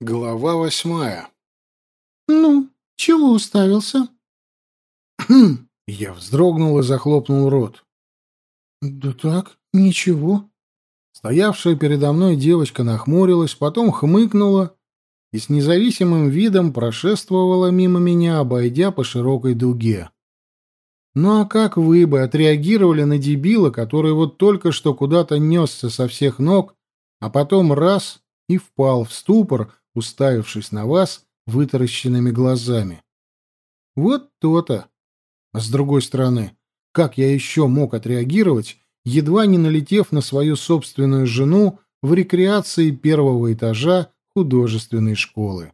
Глава восьмая. «Ну, чего уставился?» Я вздрогнул и захлопнул рот. «Да так, ничего». Стоявшая передо мной девочка нахмурилась, потом хмыкнула и с независимым видом прошествовала мимо меня, обойдя по широкой дуге. Ну а как вы бы отреагировали на дебила, который вот только что куда-то несся со всех ног, а потом раз и впал в ступор, уставившись на вас вытаращенными глазами? Вот то-то. А с другой стороны, как я еще мог отреагировать, едва не налетев на свою собственную жену в рекреации первого этажа художественной школы?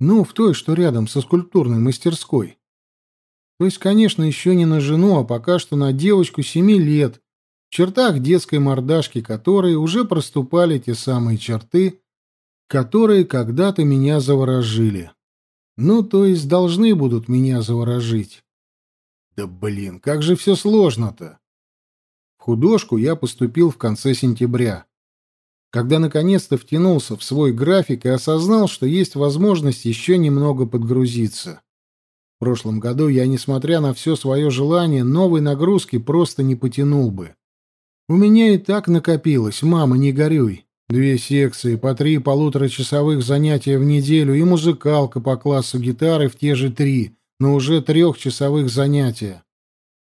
Ну, в той, что рядом со скульптурной мастерской. То есть, конечно, еще не на жену, а пока что на девочку семи лет, в чертах детской мордашки которой уже проступали те самые черты, которые когда-то меня заворожили. Ну, то есть должны будут меня заворожить. Да блин, как же все сложно-то. В художку я поступил в конце сентября. Когда наконец-то втянулся в свой график и осознал, что есть возможность еще немного подгрузиться. В прошлом году я, несмотря на все свое желание, новой нагрузки просто не потянул бы. У меня и так накопилось, мама, не горюй. Две секции, по три полуторачасовых занятия в неделю и музыкалка по классу гитары в те же три, но уже трехчасовых занятия.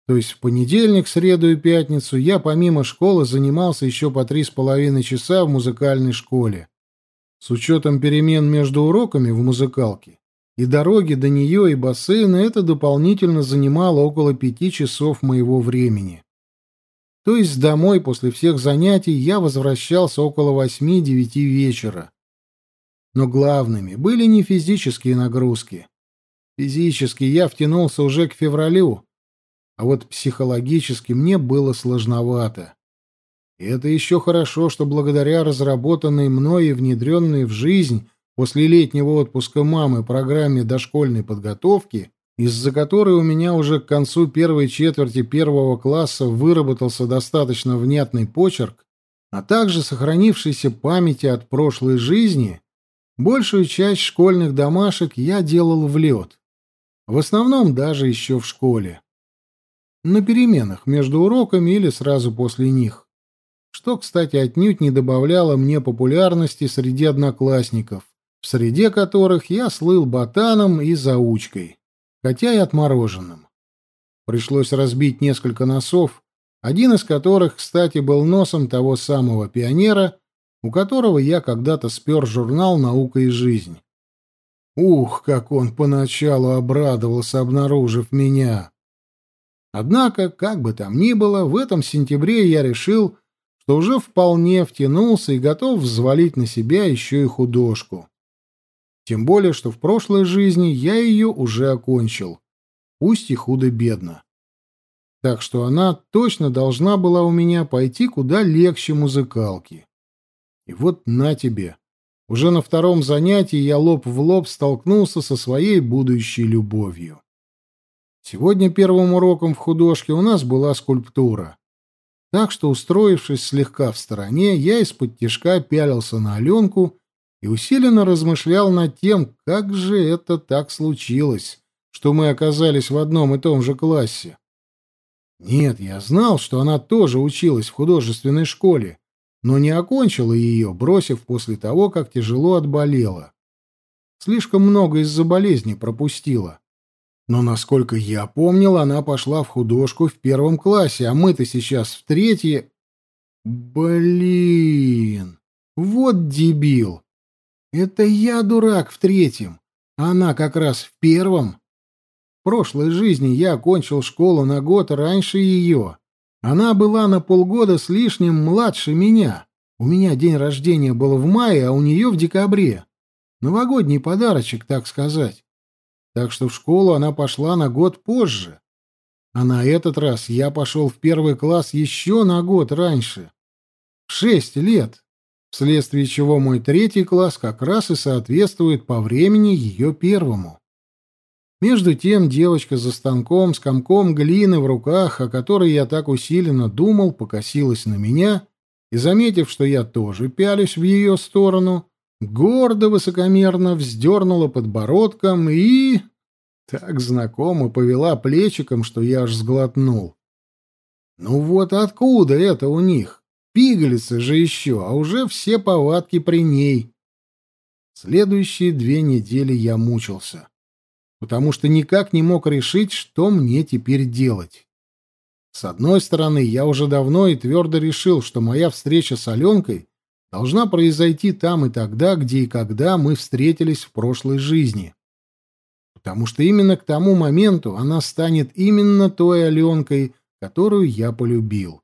То есть в понедельник, среду и пятницу я помимо школы занимался еще по три с половиной часа в музыкальной школе. С учетом перемен между уроками в музыкалке и дороги до нее и бассейна это дополнительно занимало около пяти часов моего времени. То есть домой после всех занятий я возвращался около восьми-девяти вечера. Но главными были не физические нагрузки. Физически я втянулся уже к февралю, а вот психологически мне было сложновато. И это еще хорошо, что благодаря разработанной мной и внедренной в жизнь после летнего отпуска мамы программе дошкольной подготовки, из-за которой у меня уже к концу первой четверти первого класса выработался достаточно внятный почерк, а также сохранившейся памяти от прошлой жизни, большую часть школьных домашек я делал в лед. В основном даже еще в школе. На переменах между уроками или сразу после них. Что, кстати, отнюдь не добавляло мне популярности среди одноклассников, в среде которых я слыл ботаном и заучкой, хотя и отмороженным. Пришлось разбить несколько носов, один из которых, кстати, был носом того самого пионера, у которого я когда-то спер журнал «Наука и жизнь». Ух, как он поначалу обрадовался, обнаружив меня! Однако, как бы там ни было, в этом сентябре я решил, что уже вполне втянулся и готов взвалить на себя еще и художку. Тем более, что в прошлой жизни я ее уже окончил, пусть и худо-бедно. Так что она точно должна была у меня пойти куда легче музыкалки. И вот на тебе. Уже на втором занятии я лоб в лоб столкнулся со своей будущей любовью. Сегодня первым уроком в художке у нас была скульптура. Так что, устроившись слегка в стороне, я из-под тишка пялился на Аленку и усиленно размышлял над тем, как же это так случилось, что мы оказались в одном и том же классе. Нет, я знал, что она тоже училась в художественной школе, но не окончила ее, бросив после того, как тяжело отболела. Слишком много из-за болезни пропустила. Но, насколько я помнил, она пошла в художку в первом классе, а мы-то сейчас в третье... Блин, вот дебил. Это я дурак в третьем, а она как раз в первом. В прошлой жизни я окончил школу на год раньше ее. Она была на полгода с лишним младше меня. У меня день рождения был в мае, а у нее в декабре. Новогодний подарочек, так сказать. Так что в школу она пошла на год позже. А на этот раз я пошел в первый класс еще на год раньше. Шесть лет вследствие чего мой третий класс как раз и соответствует по времени ее первому. Между тем девочка за станком с комком глины в руках, о которой я так усиленно думал, покосилась на меня и, заметив, что я тоже пялюсь в ее сторону, гордо высокомерно вздернула подбородком и... Так знакомо повела плечиком, что я аж сглотнул. Ну вот откуда это у них? Пигалицы же еще, а уже все повадки при ней. Следующие две недели я мучился, потому что никак не мог решить, что мне теперь делать. С одной стороны, я уже давно и твердо решил, что моя встреча с Аленкой должна произойти там и тогда, где и когда мы встретились в прошлой жизни. Потому что именно к тому моменту она станет именно той Аленкой, которую я полюбил,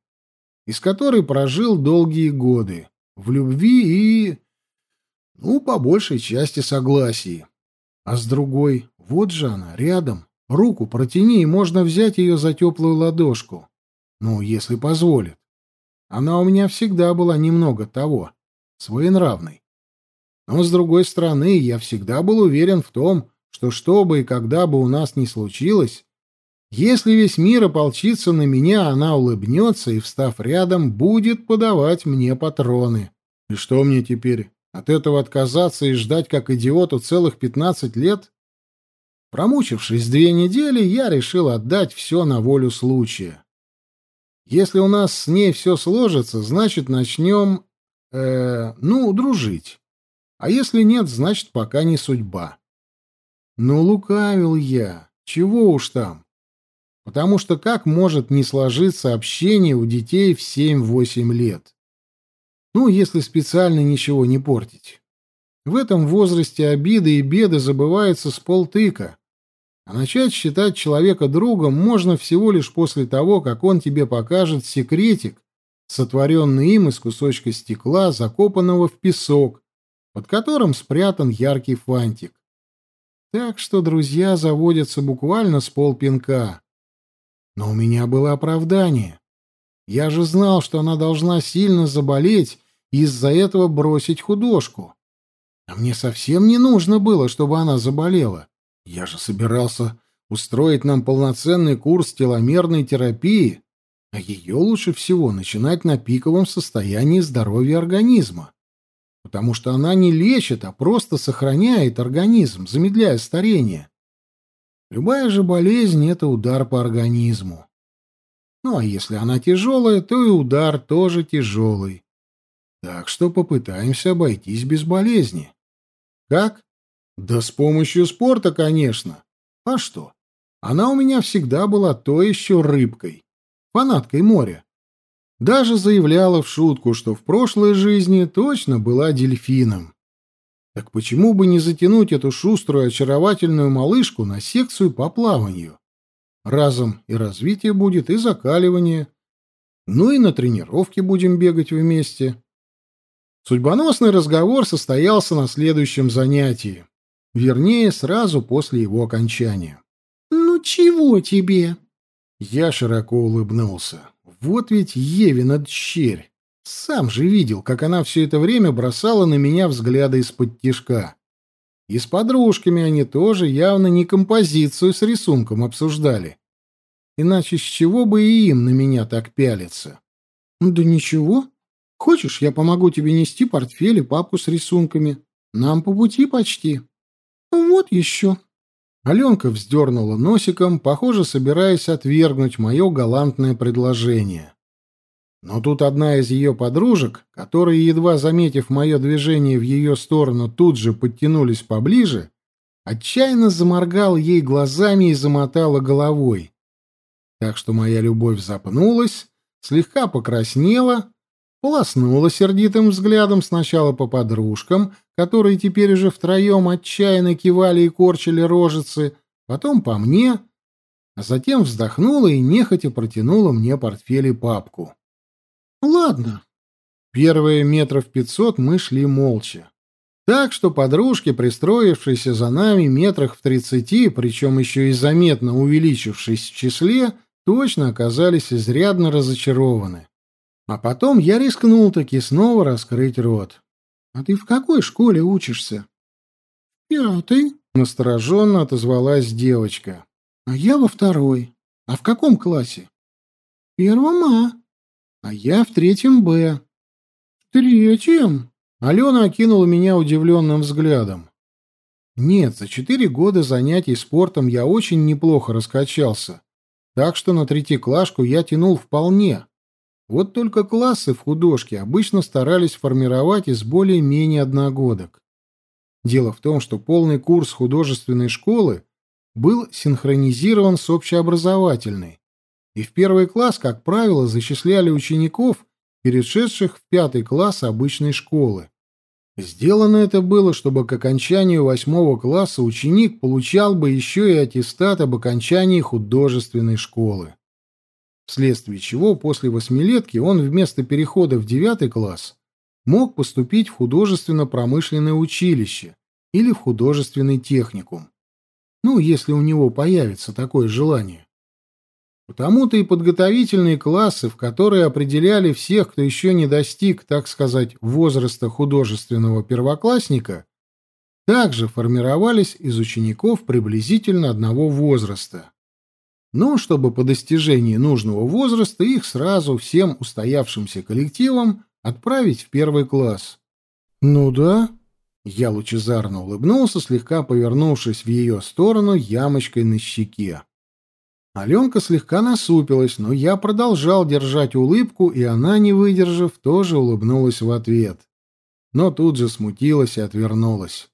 из которой прожил долгие годы, в любви и... ну, по большей части согласии. А с другой, вот же она, рядом, руку протяни, и можно взять ее за теплую ладошку. Ну, если позволит. Она у меня всегда была немного того, своенравной. Но, с другой стороны, я всегда был уверен в том, что что бы и когда бы у нас ни случилось, если весь мир ополчится на меня, она улыбнется и, встав рядом, будет подавать мне патроны. И что мне теперь, от этого отказаться и ждать как идиоту целых пятнадцать лет? Промучившись две недели, я решил отдать все на волю случая. Если у нас с ней все сложится, значит, начнем, э, ну, дружить. А если нет, значит, пока не судьба. Ну, лукавил я. Чего уж там. Потому что как может не сложиться общение у детей в 7-8 лет? Ну, если специально ничего не портить. В этом возрасте обиды и беды забываются с полтыка. А начать считать человека другом можно всего лишь после того, как он тебе покажет секретик, сотворенный им из кусочка стекла, закопанного в песок, под которым спрятан яркий фантик. Так что друзья заводятся буквально с полпинка. Но у меня было оправдание. Я же знал, что она должна сильно заболеть и из-за этого бросить художку. А мне совсем не нужно было, чтобы она заболела. Я же собирался устроить нам полноценный курс теломерной терапии, а ее лучше всего начинать на пиковом состоянии здоровья организма. Потому что она не лечит, а просто сохраняет организм, замедляя старение. Любая же болезнь — это удар по организму. Ну, а если она тяжелая, то и удар тоже тяжелый. Так что попытаемся обойтись без болезни. Как? Да с помощью спорта, конечно. А что? Она у меня всегда была то еще рыбкой, фанаткой моря. Даже заявляла в шутку, что в прошлой жизни точно была дельфином. Так почему бы не затянуть эту шуструю очаровательную малышку на секцию по плаванию? Разом и развитие будет, и закаливание. Ну и на тренировке будем бегать вместе. Судьбоносный разговор состоялся на следующем занятии. Вернее, сразу после его окончания. «Ну чего тебе?» Я широко улыбнулся. Вот ведь Евина дщерь. Сам же видел, как она все это время бросала на меня взгляды из-под тишка. И с подружками они тоже явно не композицию с рисунком обсуждали. Иначе с чего бы и им на меня так пялиться? Да ничего. Хочешь, я помогу тебе нести портфель и папку с рисунками? Нам по пути почти. Вот еще. Аленка вздернула носиком, похоже, собираясь отвергнуть мое галантное предложение. Но тут одна из ее подружек, которые, едва заметив мое движение в ее сторону, тут же подтянулись поближе, отчаянно заморгал ей глазами и замотала головой. Так что моя любовь запнулась, слегка покраснела, полоснула сердитым взглядом сначала по подружкам, которые теперь уже втроем отчаянно кивали и корчили рожицы, потом по мне, а затем вздохнула и нехотя протянула мне портфель и папку. Ладно. Первые метров пятьсот мы шли молча. Так что подружки, пристроившиеся за нами метрах в тридцати, причем еще и заметно увеличившись в числе, точно оказались изрядно разочарованы. А потом я рискнул таки снова раскрыть рот. «А ты в какой школе учишься?» «Пятый», — настороженно отозвалась девочка. «А я во второй. А в каком классе?» «Первом А» а я в третьем Б. В третьем? Алена окинула меня удивленным взглядом. Нет, за четыре года занятий спортом я очень неплохо раскачался, так что на третьеклашку я тянул вполне. Вот только классы в художке обычно старались формировать из более-менее одногодок. Дело в том, что полный курс художественной школы был синхронизирован с общеобразовательной, и в первый класс, как правило, зачисляли учеников, перешедших в пятый класс обычной школы. Сделано это было, чтобы к окончанию восьмого класса ученик получал бы еще и аттестат об окончании художественной школы. Вследствие чего после восьмилетки он вместо перехода в девятый класс мог поступить в художественно-промышленное училище или в художественный техникум. Ну, если у него появится такое желание. Потому-то и подготовительные классы, в которые определяли всех, кто еще не достиг, так сказать, возраста художественного первоклассника, также формировались из учеников приблизительно одного возраста. Но чтобы по достижении нужного возраста их сразу всем устоявшимся коллективам отправить в первый класс. «Ну да», — я лучезарно улыбнулся, слегка повернувшись в ее сторону ямочкой на щеке. Аленка слегка насупилась, но я продолжал держать улыбку, и она, не выдержав, тоже улыбнулась в ответ. Но тут же смутилась и отвернулась.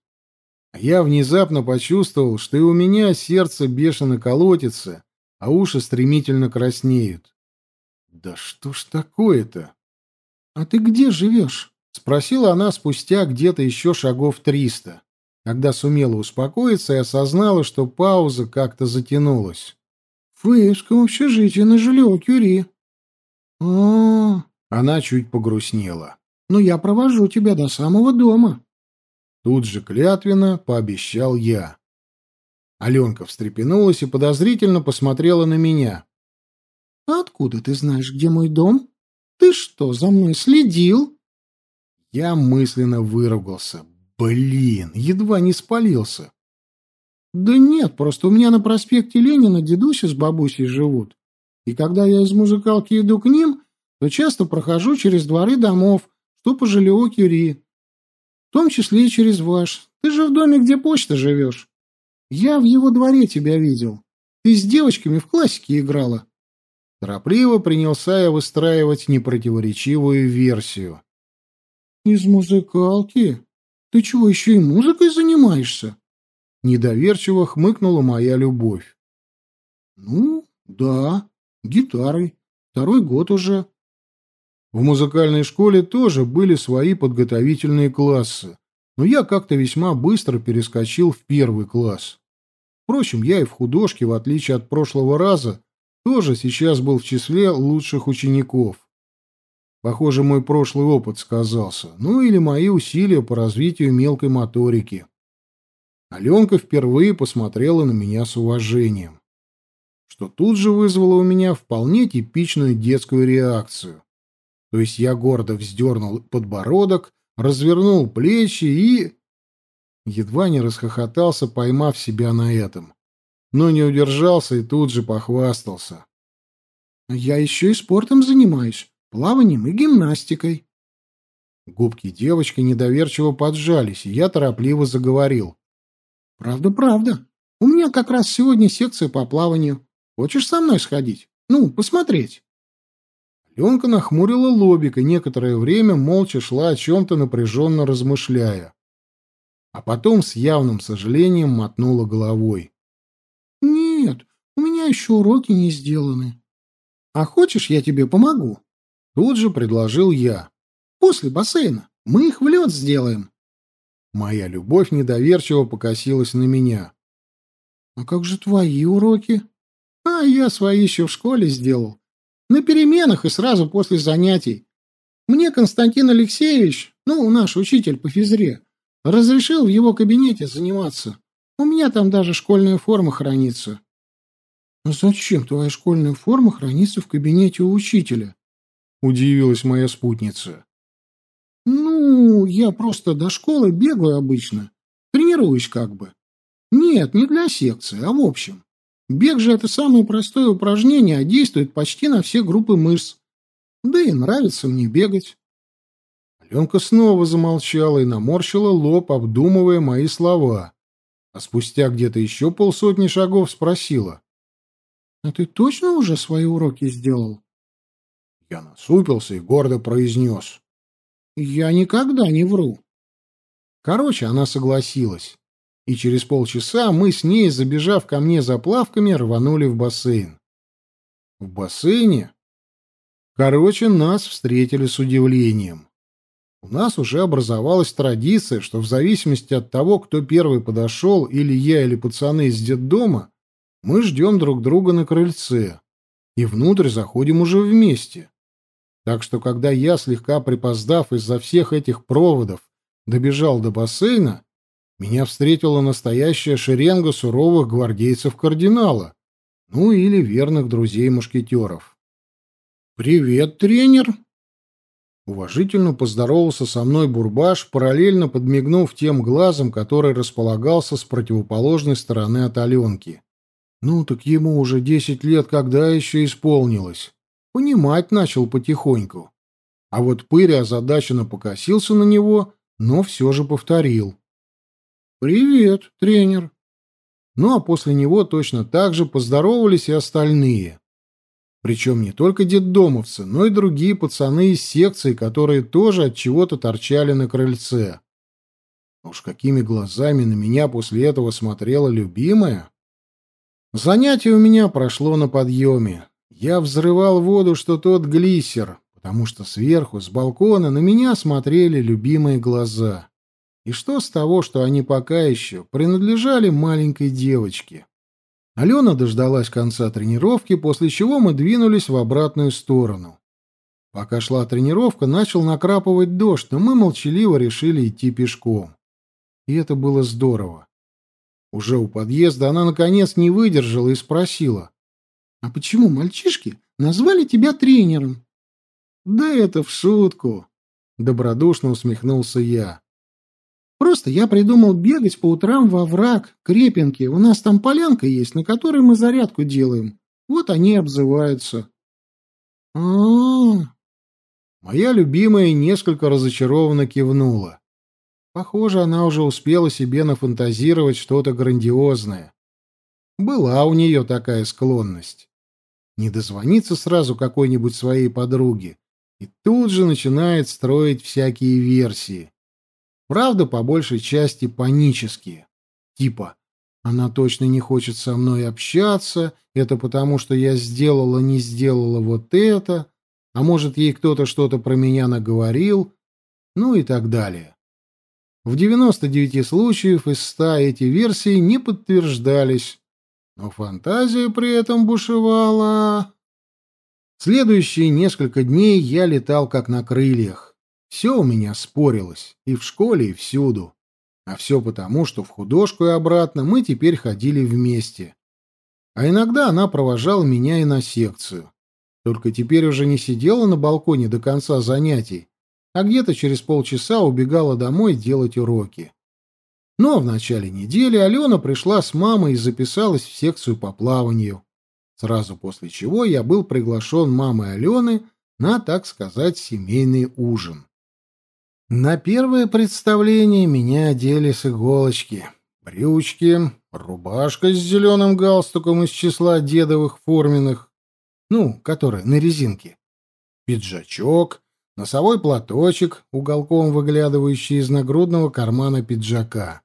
А я внезапно почувствовал, что и у меня сердце бешено колотится, а уши стремительно краснеют. «Да что ж такое-то?» «А ты где живешь?» — спросила она спустя где-то еще шагов триста, когда сумела успокоиться и осознала, что пауза как-то затянулась. В Ивском общежитии на жилье Кюри. А, Она чуть погрустнела. Но я провожу тебя до самого дома. Тут же клятвенно пообещал я. Аленка встрепенулась и подозрительно посмотрела на меня. «А откуда ты знаешь, где мой дом? Ты что, за мной следил?» Я мысленно выругался. Блин, едва не спалился. Да нет, просто у меня на проспекте Ленина дедуся с бабусей живут. И когда я из музыкалки иду к ним, то часто прохожу через дворы домов, что по жилио Кюри. В том числе и через ваш. Ты же в доме, где почта живешь. Я в его дворе тебя видел. Ты с девочками в классике играла. Торопливо принялся я выстраивать непротиворечивую версию. Из музыкалки? Ты чего, еще и музыкой занимаешься? Недоверчиво хмыкнула моя любовь. «Ну, да, гитарой. Второй год уже». В музыкальной школе тоже были свои подготовительные классы, но я как-то весьма быстро перескочил в первый класс. Впрочем, я и в художке, в отличие от прошлого раза, тоже сейчас был в числе лучших учеников. Похоже, мой прошлый опыт сказался, ну или мои усилия по развитию мелкой моторики. Аленка впервые посмотрела на меня с уважением, что тут же вызвало у меня вполне типичную детскую реакцию. То есть я гордо вздернул подбородок, развернул плечи и... Едва не расхохотался, поймав себя на этом. Но не удержался и тут же похвастался. «Я еще и спортом занимаюсь, плаванием и гимнастикой». Губки девочки недоверчиво поджались, и я торопливо заговорил. Правда, правда. У меня как раз сегодня секция по плаванию. Хочешь со мной сходить? Ну, посмотреть. Ленка нахмурила лобик и некоторое время молча шла о чем-то напряженно размышляя. А потом с явным сожалением мотнула головой. «Нет, у меня еще уроки не сделаны. А хочешь, я тебе помогу?» Тут же предложил я. «После бассейна. Мы их в лед сделаем. Моя любовь недоверчиво покосилась на меня. «А как же твои уроки?» «А я свои еще в школе сделал. На переменах и сразу после занятий. Мне Константин Алексеевич, ну, наш учитель по физре, разрешил в его кабинете заниматься. У меня там даже школьная форма хранится». «А зачем твоя школьная форма хранится в кабинете у учителя?» — удивилась моя спутница. «Ну, я просто до школы бегаю обычно. Тренируюсь как бы. Нет, не для секции, а в общем. Бег же это самое простое упражнение, а действует почти на все группы мышц. Да и нравится мне бегать». Аленка снова замолчала и наморщила лоб, обдумывая мои слова. А спустя где-то еще полсотни шагов спросила. — А ты точно уже свои уроки сделал? Я насупился и гордо произнес. — Я никогда не вру. Короче, она согласилась. И через полчаса мы с ней, забежав ко мне за плавками, рванули в бассейн. В бассейне? Короче, нас встретили с удивлением. У нас уже образовалась традиция, что в зависимости от того, кто первый подошел, или я, или пацаны из детдома, мы ждем друг друга на крыльце. И внутрь заходим уже вместе. Так что, когда я, слегка припоздав из-за всех этих проводов, добежал до бассейна, меня встретила настоящая шеренга суровых гвардейцев кардинала, ну или верных друзей-мушкетеров. «Привет, тренер!» Уважительно поздоровался со мной Бурбаш, параллельно подмигнув тем глазом, который располагался с противоположной стороны от Аленки. Ну, так ему уже десять лет когда еще исполнилось. Понимать начал потихоньку. А вот Пыря озадаченно покосился на него, но все же повторил. «Привет, тренер». Ну, а после него точно так же поздоровались и остальные. Причем не только детдомовцы, но и другие пацаны из секции, которые тоже от чего-то торчали на крыльце. Уж какими глазами на меня после этого смотрела любимая. Занятие у меня прошло на подъеме. Я взрывал воду, что тот глиссер, потому что сверху, с балкона, на меня смотрели любимые глаза. И что с того, что они пока еще принадлежали маленькой девочке? Алена дождалась конца тренировки, после чего мы двинулись в обратную сторону. Пока шла тренировка, начал накрапывать дождь, но мы молчаливо решили идти пешком. И это было здорово. Уже у подъезда она, наконец, не выдержала и спросила. «А почему мальчишки назвали тебя тренером?» «Да это в шутку», — добродушно усмехнулся я. Просто я придумал бегать по утрам во враг, Крепинки. У нас там полянка есть, на которой мы зарядку делаем. Вот они обзываются. а, -а, -а. Моя любимая несколько разочарованно кивнула. Похоже, она уже успела себе нафантазировать что-то грандиозное. Была у нее такая склонность. Не дозвониться сразу какой-нибудь своей подруге, и тут же начинает строить всякие версии. Правда, по большей части панические. Типа, она точно не хочет со мной общаться, это потому, что я сделала, не сделала вот это, а может, ей кто-то что-то про меня наговорил, ну и так далее. В 99 случаев из 100 эти версии не подтверждались, но фантазия при этом бушевала. Следующие несколько дней я летал как на крыльях. Все у меня спорилось, и в школе, и всюду. А все потому, что в художку и обратно мы теперь ходили вместе. А иногда она провожала меня и на секцию. Только теперь уже не сидела на балконе до конца занятий, а где-то через полчаса убегала домой делать уроки. Но в начале недели Алена пришла с мамой и записалась в секцию по плаванию. Сразу после чего я был приглашен мамой Алены на, так сказать, семейный ужин. На первое представление меня одели с иголочки. Брючки, рубашка с зеленым галстуком из числа дедовых форменных, ну, которые на резинке, пиджачок, носовой платочек, уголком выглядывающий из нагрудного кармана пиджака.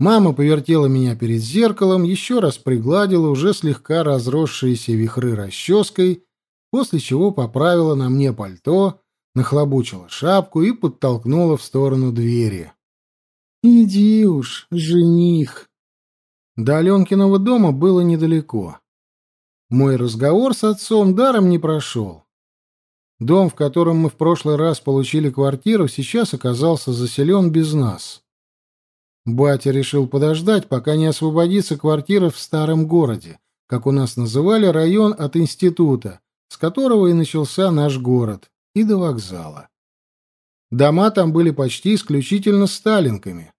Мама повертела меня перед зеркалом, еще раз пригладила уже слегка разросшиеся вихры расческой, после чего поправила на мне пальто, нахлобучила шапку и подтолкнула в сторону двери. «Иди уж, жених!» До Аленкиного дома было недалеко. Мой разговор с отцом даром не прошел. Дом, в котором мы в прошлый раз получили квартиру, сейчас оказался заселен без нас. Батя решил подождать, пока не освободится квартира в старом городе, как у нас называли район от института, с которого и начался наш город и до вокзала. Дома там были почти исключительно сталинками,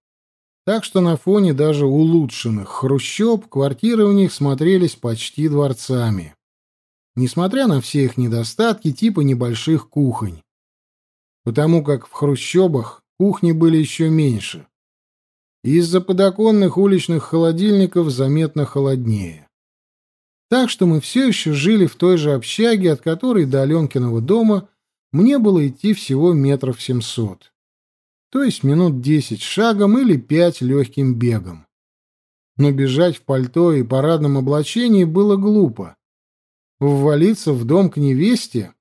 так что на фоне даже улучшенных хрущоб квартиры у них смотрелись почти дворцами. Несмотря на все их недостатки типа небольших кухонь. потому как в хрущобах кухни были еще меньше. Из-за подоконных уличных холодильников заметно холоднее. Так что мы все еще жили в той же общаге, от которой до Аленкиного дома мне было идти всего метров семьсот. То есть минут десять шагом или пять легким бегом. Но бежать в пальто и парадном облачении было глупо. Ввалиться в дом к невесте,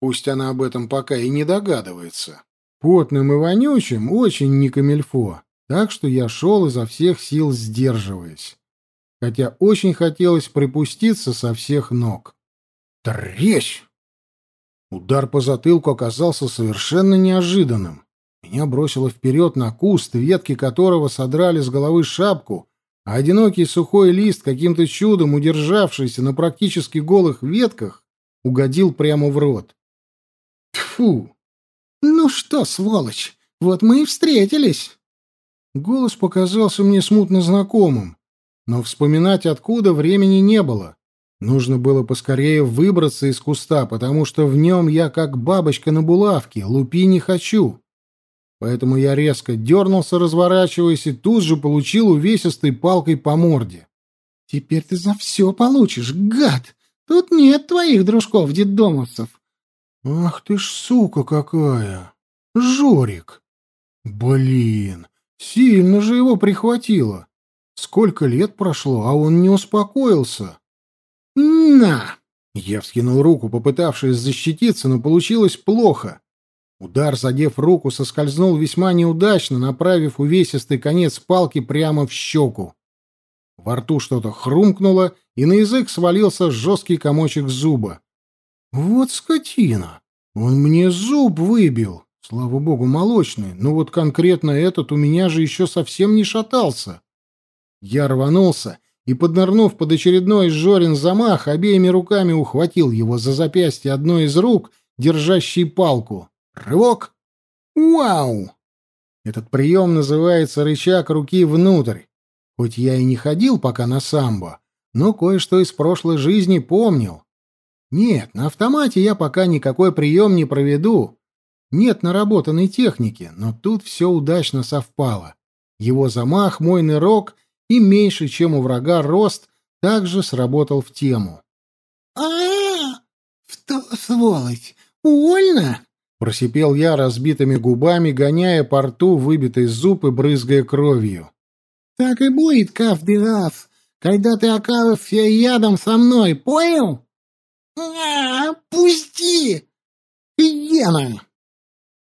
пусть она об этом пока и не догадывается, потным и вонючим очень не камельфо, так что я шел изо всех сил сдерживаясь хотя очень хотелось припуститься со всех ног. Трещ! Удар по затылку оказался совершенно неожиданным. Меня бросило вперед на куст, ветки которого содрали с головы шапку, а одинокий сухой лист, каким-то чудом удержавшийся на практически голых ветках, угодил прямо в рот. Тфу! Ну что, сволочь, вот мы и встретились. Голос показался мне смутно знакомым, но вспоминать откуда времени не было. Нужно было поскорее выбраться из куста, потому что в нем я как бабочка на булавке, лупи не хочу. Поэтому я резко дернулся, разворачиваясь, и тут же получил увесистой палкой по морде. «Теперь ты за все получишь, гад! Тут нет твоих дружков-детдомовцев!» «Ах ты ж сука какая! Жорик! Блин, сильно же его прихватило!» Сколько лет прошло, а он не успокоился. «На!» Я вскинул руку, попытавшись защититься, но получилось плохо. Удар, задев руку, соскользнул весьма неудачно, направив увесистый конец палки прямо в щеку. Во рту что-то хрумкнуло, и на язык свалился жесткий комочек зуба. «Вот скотина! Он мне зуб выбил! Слава богу, молочный, но вот конкретно этот у меня же еще совсем не шатался!» Я рванулся и, поднырнув под очередной Жорин замах, обеими руками ухватил его за запястье одной из рук, держащей палку. Рывок! Вау! Этот прием называется рычаг руки внутрь. Хоть я и не ходил пока на самбо, но кое-что из прошлой жизни помнил. Нет, на автомате я пока никакой прием не проведу. Нет наработанной техники, но тут все удачно совпало. Его замах, мой нырок и меньше, чем у врага, рост также сработал в тему. а Сволочь! Больно!» — просипел я разбитыми губами, гоняя по рту выбитый зуб и брызгая кровью. «Так и будет каждый раз, когда ты окажешься ядом со мной, понял? А, пусти! Гена!» —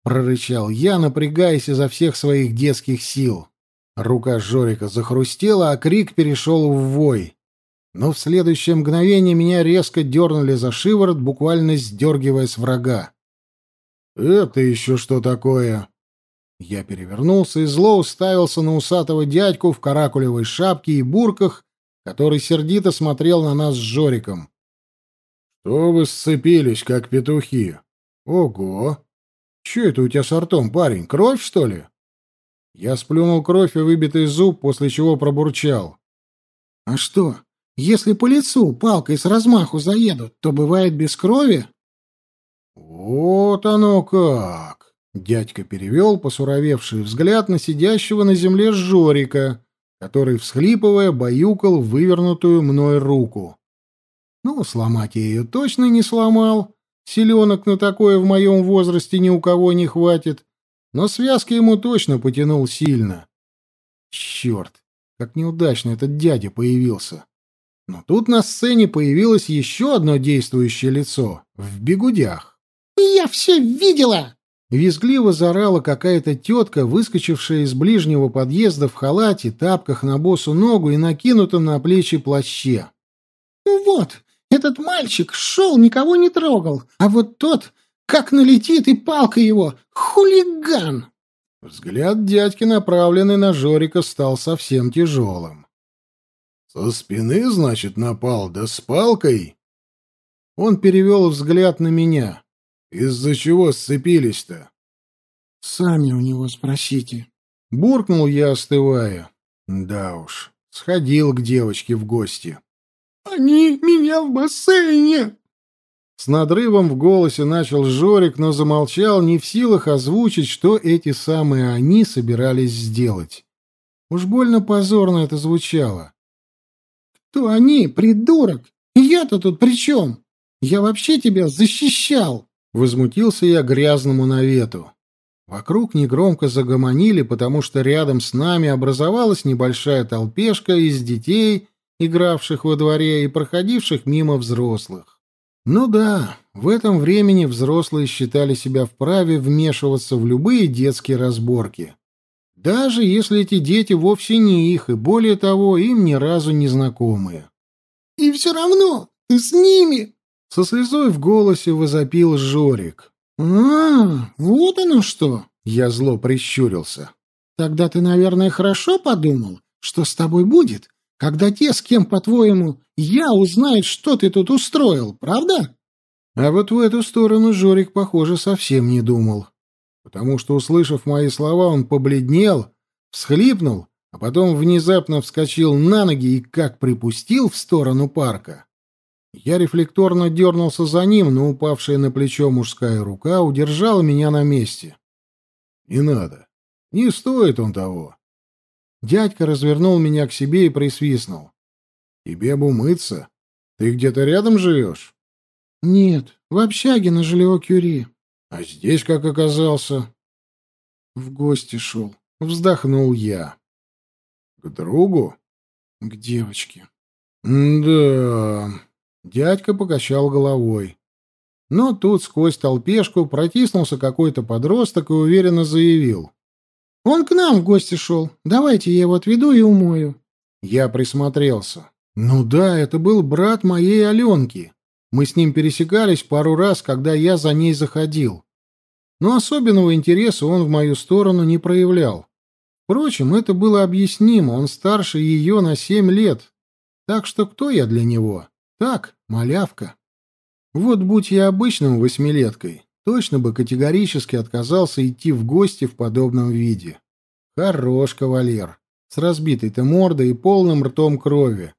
прорычал я, напрягаясь изо всех своих детских сил. Рука Жорика захрустела, а крик перешел в вой. Но в следующее мгновение меня резко дернули за шиворот, буквально сдергивая с врага. «Это еще что такое?» Я перевернулся и зло уставился на усатого дядьку в каракулевой шапке и бурках, который сердито смотрел на нас с Жориком. «Что вы сцепились, как петухи? Ого! Че это у тебя с ртом, парень, кровь, что ли?» Я сплюнул кровь и выбитый зуб, после чего пробурчал. «А что, если по лицу палкой с размаху заедут, то бывает без крови?» «Вот оно как!» Дядька перевел посуровевший взгляд на сидящего на земле Жорика, который, всхлипывая, баюкал вывернутую мной руку. «Ну, сломать я ее точно не сломал. Селенок на такое в моем возрасте ни у кого не хватит но связки ему точно потянул сильно. Черт, как неудачно этот дядя появился. Но тут на сцене появилось еще одно действующее лицо в бегудях. «Я все видела!» Визгливо заорала какая-то тетка, выскочившая из ближнего подъезда в халате, тапках на босу ногу и накинутом на плечи плаще. «Вот, этот мальчик шел, никого не трогал, а вот тот как налетит и палка его! Хулиган!» Взгляд дядьки, направленный на Жорика, стал совсем тяжелым. «Со спины, значит, напал, да с палкой?» Он перевел взгляд на меня. «Из-за чего сцепились-то?» «Сами у него спросите». Буркнул я, остывая. «Да уж, сходил к девочке в гости». «Они меня в бассейне!» С надрывом в голосе начал Жорик, но замолчал, не в силах озвучить, что эти самые они собирались сделать. Уж больно позорно это звучало. «Кто они, придурок? Я-то тут при чем? Я вообще тебя защищал!» Возмутился я грязному навету. Вокруг негромко загомонили, потому что рядом с нами образовалась небольшая толпешка из детей, игравших во дворе и проходивших мимо взрослых. Ну да, в этом времени взрослые считали себя вправе вмешиваться в любые детские разборки. Даже если эти дети вовсе не их, и более того, им ни разу не знакомые. «И все равно ты с ними!» Со слезой в голосе возопил Жорик. «А, вот оно что!» — я зло прищурился. «Тогда ты, наверное, хорошо подумал, что с тобой будет, когда те, с кем, по-твоему, я узнают, что ты тут устроил, правда?» А вот в эту сторону Жорик, похоже, совсем не думал. Потому что, услышав мои слова, он побледнел, всхлипнул, а потом внезапно вскочил на ноги и как припустил в сторону парка. Я рефлекторно дернулся за ним, но упавшая на плечо мужская рука удержала меня на месте. «Не надо. Не стоит он того». Дядька развернул меня к себе и присвистнул. «Тебе бы умыться. Ты где-то рядом живешь?» «Нет, в общаге на Жилье-Кюри». «А здесь как оказался?» «В гости шел». Вздохнул я. «К другу?» «К девочке». «Да...» Дядька покачал головой. Но тут сквозь толпешку протиснулся какой-то подросток и уверенно заявил. «Он к нам в гости шел. Давайте я его отведу и умою». Я присмотрелся. «Ну да, это был брат моей Аленки. Мы с ним пересекались пару раз, когда я за ней заходил. Но особенного интереса он в мою сторону не проявлял. Впрочем, это было объяснимо, он старше ее на семь лет. Так что кто я для него? Так, малявка. Вот будь я обычным восьмилеткой, точно бы категорически отказался идти в гости в подобном виде. Хорош кавалер, с разбитой-то мордой и полным ртом крови.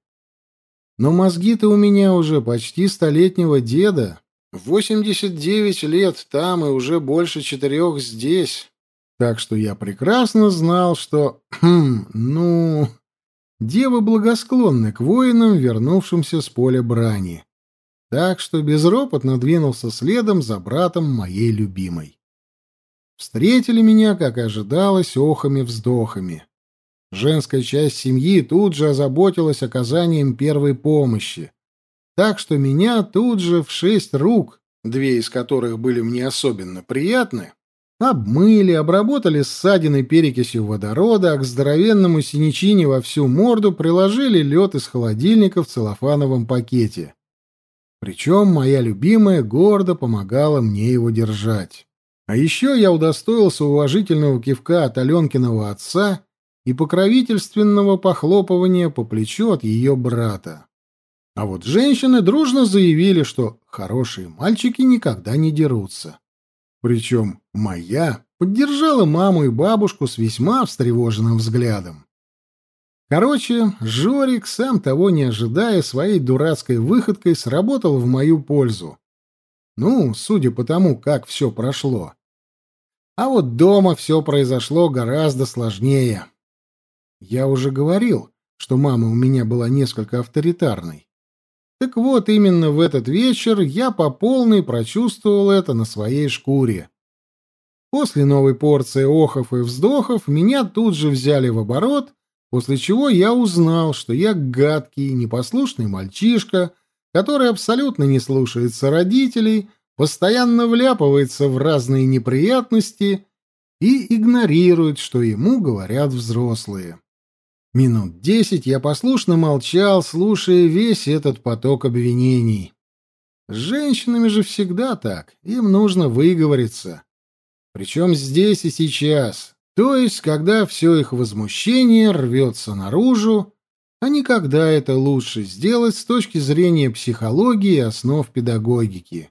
Но мозги-то у меня уже почти столетнего деда. Восемьдесят девять лет там и уже больше четырех здесь. Так что я прекрасно знал, что... Ну... Девы благосклонны к воинам, вернувшимся с поля брани. Так что безропотно двинулся следом за братом моей любимой. Встретили меня, как ожидалось, охами-вздохами. Женская часть семьи тут же озаботилась оказанием первой помощи. Так что меня тут же в шесть рук, две из которых были мне особенно приятны, Обмыли, обработали ссадины перекисью водорода, а к здоровенному синячине во всю морду приложили лед из холодильника в целлофановом пакете. Причем моя любимая гордо помогала мне его держать. А еще я удостоился уважительного кивка от Аленкиного отца и покровительственного похлопывания по плечу от ее брата. А вот женщины дружно заявили, что хорошие мальчики никогда не дерутся. Причем моя поддержала маму и бабушку с весьма встревоженным взглядом. Короче, Жорик, сам того не ожидая, своей дурацкой выходкой сработал в мою пользу. Ну, судя по тому, как все прошло. А вот дома все произошло гораздо сложнее. Я уже говорил, что мама у меня была несколько авторитарной. Так вот, именно в этот вечер я по полной прочувствовал это на своей шкуре. После новой порции охов и вздохов меня тут же взяли в оборот, после чего я узнал, что я гадкий, непослушный мальчишка, который абсолютно не слушается родителей, постоянно вляпывается в разные неприятности и игнорирует, что ему говорят взрослые. Минут десять я послушно молчал, слушая весь этот поток обвинений. С женщинами же всегда так, им нужно выговориться. Причем здесь и сейчас, то есть когда все их возмущение рвется наружу, а не когда это лучше сделать с точки зрения психологии и основ педагогики.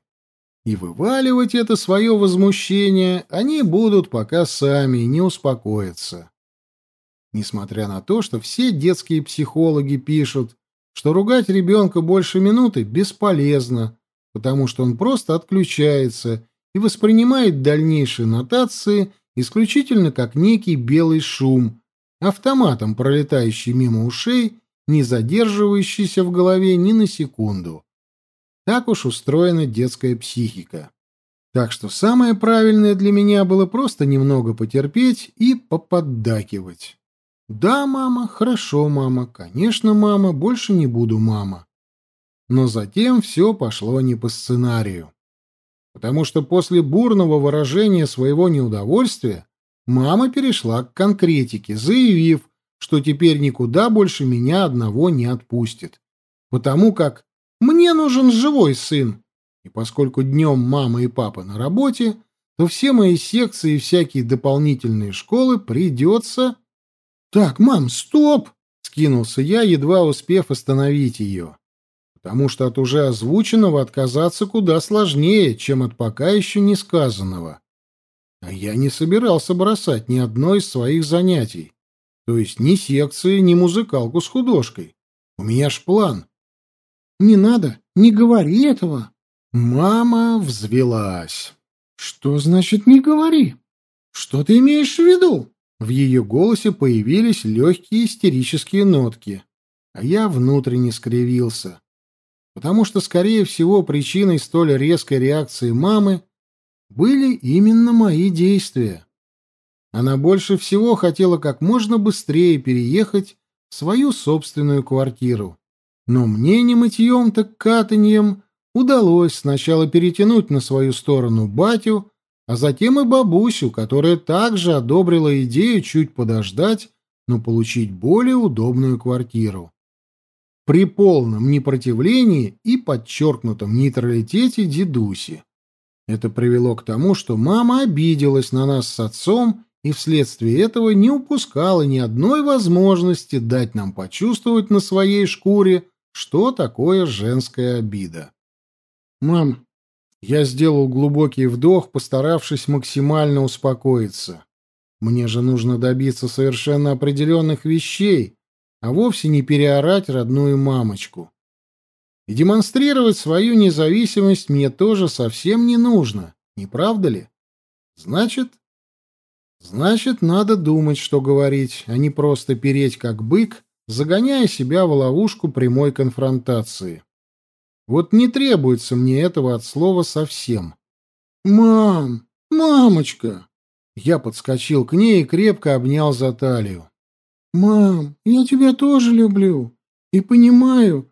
И вываливать это свое возмущение они будут, пока сами не успокоятся. Несмотря на то, что все детские психологи пишут, что ругать ребенка больше минуты бесполезно, потому что он просто отключается и воспринимает дальнейшие нотации исключительно как некий белый шум, автоматом пролетающий мимо ушей, не задерживающийся в голове ни на секунду. Так уж устроена детская психика. Так что самое правильное для меня было просто немного потерпеть и поподдакивать. Да, мама, хорошо, мама, конечно, мама, больше не буду, мама. Но затем все пошло не по сценарию. Потому что после бурного выражения своего неудовольствия мама перешла к конкретике, заявив, что теперь никуда больше меня одного не отпустит. Потому как мне нужен живой сын. И поскольку днем мама и папа на работе, то все мои секции и всякие дополнительные школы придется... «Так, мам, стоп!» — скинулся я, едва успев остановить ее. Потому что от уже озвученного отказаться куда сложнее, чем от пока еще не сказанного. А я не собирался бросать ни одно из своих занятий. То есть ни секции, ни музыкалку с художкой. У меня ж план. «Не надо, не говори этого!» Мама взвелась. «Что значит «не говори»? Что ты имеешь в виду?» В ее голосе появились легкие истерические нотки, а я внутренне скривился, потому что, скорее всего, причиной столь резкой реакции мамы были именно мои действия. Она больше всего хотела как можно быстрее переехать в свою собственную квартиру. Но мне не мытьем, так катаньем удалось сначала перетянуть на свою сторону батю, а затем и бабусю, которая также одобрила идею чуть подождать, но получить более удобную квартиру. При полном непротивлении и подчеркнутом нейтралитете дедуси. Это привело к тому, что мама обиделась на нас с отцом и вследствие этого не упускала ни одной возможности дать нам почувствовать на своей шкуре, что такое женская обида. «Мам, я сделал глубокий вдох, постаравшись максимально успокоиться. Мне же нужно добиться совершенно определенных вещей, а вовсе не переорать родную мамочку. И демонстрировать свою независимость мне тоже совсем не нужно, не правда ли? Значит, значит, надо думать, что говорить, а не просто переть как бык, загоняя себя в ловушку прямой конфронтации. Вот не требуется мне этого от слова совсем. «Мам! Мамочка!» Я подскочил к ней и крепко обнял за талию. «Мам, я тебя тоже люблю и понимаю,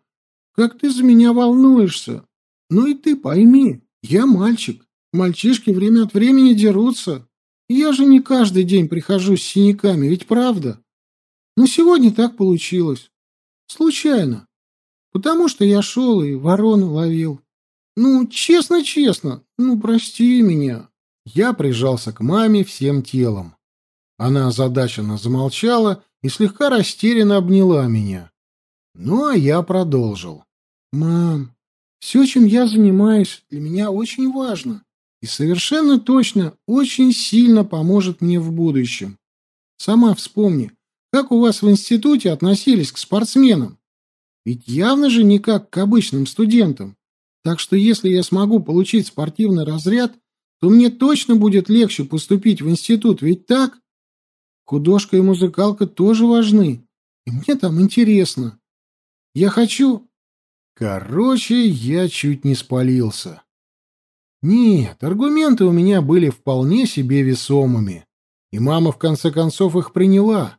как ты за меня волнуешься. Ну и ты пойми, я мальчик. Мальчишки время от времени дерутся. Я же не каждый день прихожу с синяками, ведь правда? Но сегодня так получилось. Случайно. Потому что я шел и ворону ловил. Ну, честно-честно, ну, прости меня. Я прижался к маме всем телом. Она озадаченно замолчала и слегка растерянно обняла меня. Ну, а я продолжил. «Мам, все, чем я занимаюсь, для меня очень важно и совершенно точно очень сильно поможет мне в будущем. Сама вспомни, как у вас в институте относились к спортсменам. Ведь явно же не как к обычным студентам. Так что если я смогу получить спортивный разряд, то мне точно будет легче поступить в институт, ведь так? Художка и музыкалка тоже важны, и мне там интересно. Я хочу... Короче, я чуть не спалился. Нет, аргументы у меня были вполне себе весомыми, и мама в конце концов их приняла.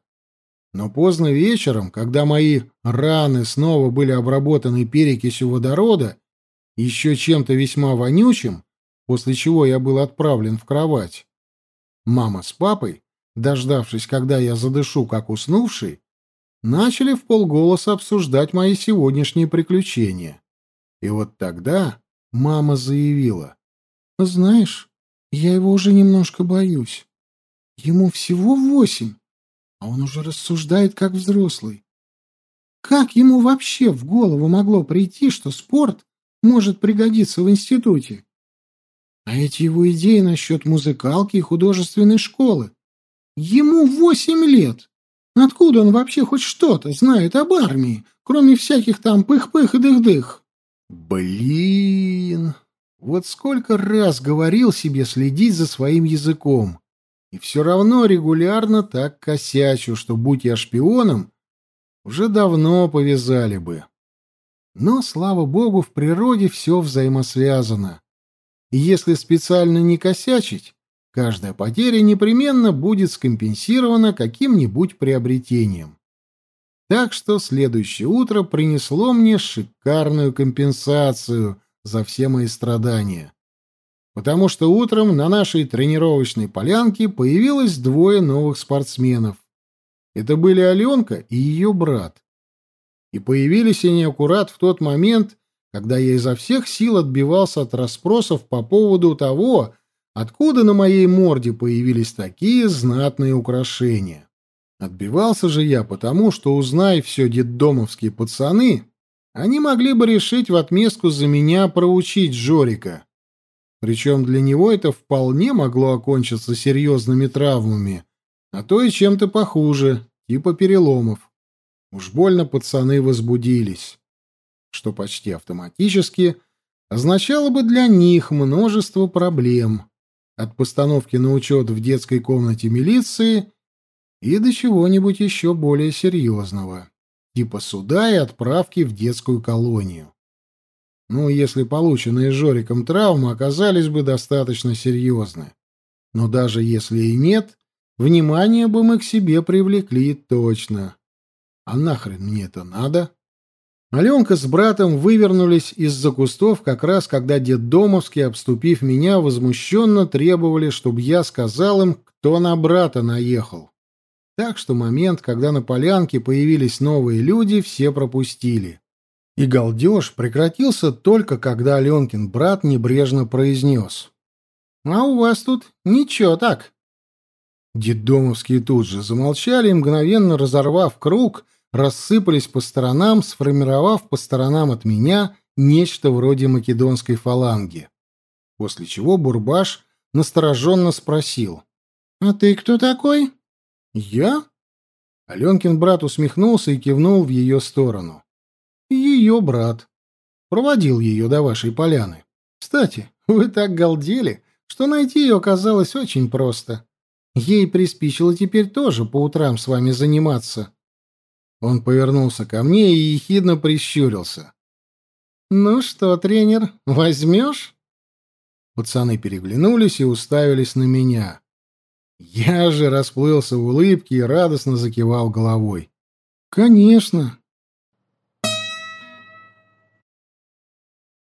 Но поздно вечером, когда мои раны снова были обработаны перекисью водорода, еще чем-то весьма вонючим, после чего я был отправлен в кровать, мама с папой, дождавшись, когда я задышу, как уснувший, начали в полголоса обсуждать мои сегодняшние приключения. И вот тогда мама заявила. «Знаешь, я его уже немножко боюсь. Ему всего восемь, а он уже рассуждает как взрослый. Как ему вообще в голову могло прийти, что спорт может пригодиться в институте? А эти его идеи насчет музыкалки и художественной школы. Ему восемь лет. Откуда он вообще хоть что-то знает об армии, кроме всяких там пых-пых и дых-дых? Блин, вот сколько раз говорил себе следить за своим языком, и все равно регулярно так косячу, что, будь я шпионом, уже давно повязали бы. Но, слава богу, в природе все взаимосвязано. И если специально не косячить, каждая потеря непременно будет скомпенсирована каким-нибудь приобретением. Так что следующее утро принесло мне шикарную компенсацию за все мои страдания. Потому что утром на нашей тренировочной полянке появилось двое новых спортсменов. Это были Аленка и ее брат. И появились они аккурат в тот момент, когда я изо всех сил отбивался от расспросов по поводу того, откуда на моей морде появились такие знатные украшения. Отбивался же я потому, что, узнай все детдомовские пацаны, они могли бы решить в отместку за меня проучить Жорика. Причем для него это вполне могло окончиться серьезными травмами, а то и чем-то похуже, типа переломов. Уж больно пацаны возбудились, что почти автоматически означало бы для них множество проблем, от постановки на учет в детской комнате милиции и до чего-нибудь еще более серьезного, типа суда и отправки в детскую колонию. Ну, если полученные Жориком травмы оказались бы достаточно серьезны. Но даже если и нет, внимание бы мы к себе привлекли точно. А нахрен мне это надо? Аленка с братом вывернулись из-за кустов как раз, когда дед Домовский, обступив меня, возмущенно требовали, чтобы я сказал им, кто на брата наехал. Так что момент, когда на полянке появились новые люди, все пропустили. И галдеж прекратился только когда Аленкин брат небрежно произнес. «А у вас тут ничего так». Деддомовские тут же замолчали мгновенно разорвав круг, рассыпались по сторонам, сформировав по сторонам от меня нечто вроде македонской фаланги. После чего Бурбаш настороженно спросил. «А ты кто такой?» «Я?» Аленкин брат усмехнулся и кивнул в ее сторону. «Ее брат. Проводил ее до вашей поляны. Кстати, вы так галдели, что найти ее оказалось очень просто. Ей приспичило теперь тоже по утрам с вами заниматься». Он повернулся ко мне и ехидно прищурился. «Ну что, тренер, возьмешь?» Пацаны переглянулись и уставились на меня. Я же расплылся в улыбке и радостно закивал головой. «Конечно,